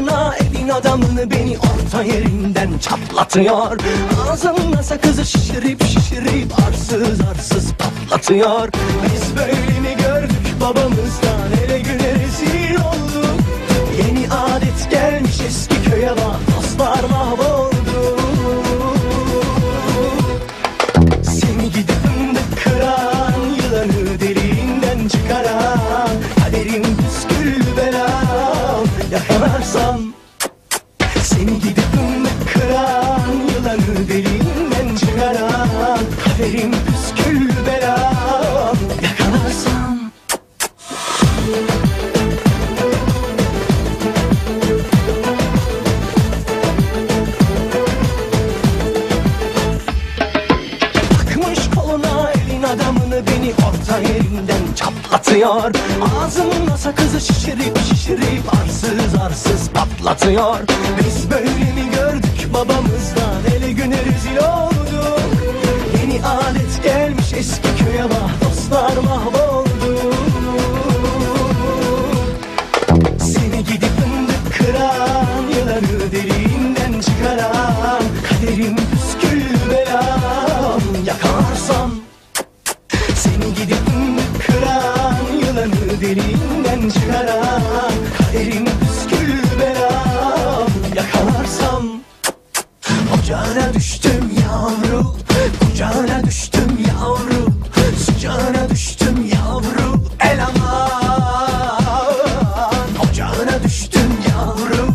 Uğruna evin adamını beni orta yerinden çatlatıyor. Ağzımda sakızı şişirip şişirip arsız arsız patlatıyor. Biz böyle mi belam Yakalarsam Seni gidip kıran Yılanı deliğinden çıkaran Kaderim püskül belam Yakalarsam Takmış koluna elin adamını beni orta yerinden çatlatıyor. Ağzımda sakızı şişirip şişirip arsız arsız patlatıyor. Biz böyle mi gördük babamızdan Ocağına düştüm yavru Kucağına düştüm yavru Sıcağına düştüm yavru El aman Ocağına düştüm yavru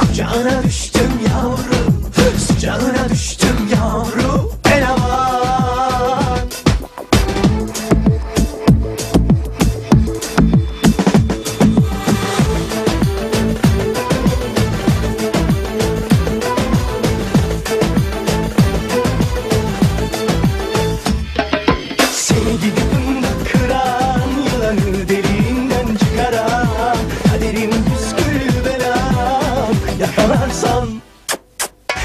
Kucağına düştüm belam Yakalarsam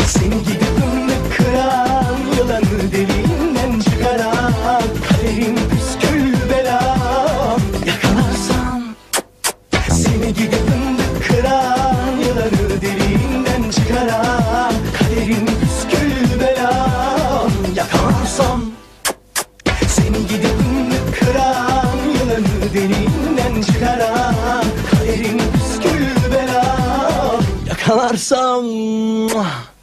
Seni gidip fındık kıran Yılanı deliğinden çıkaran Kaderim Salar some.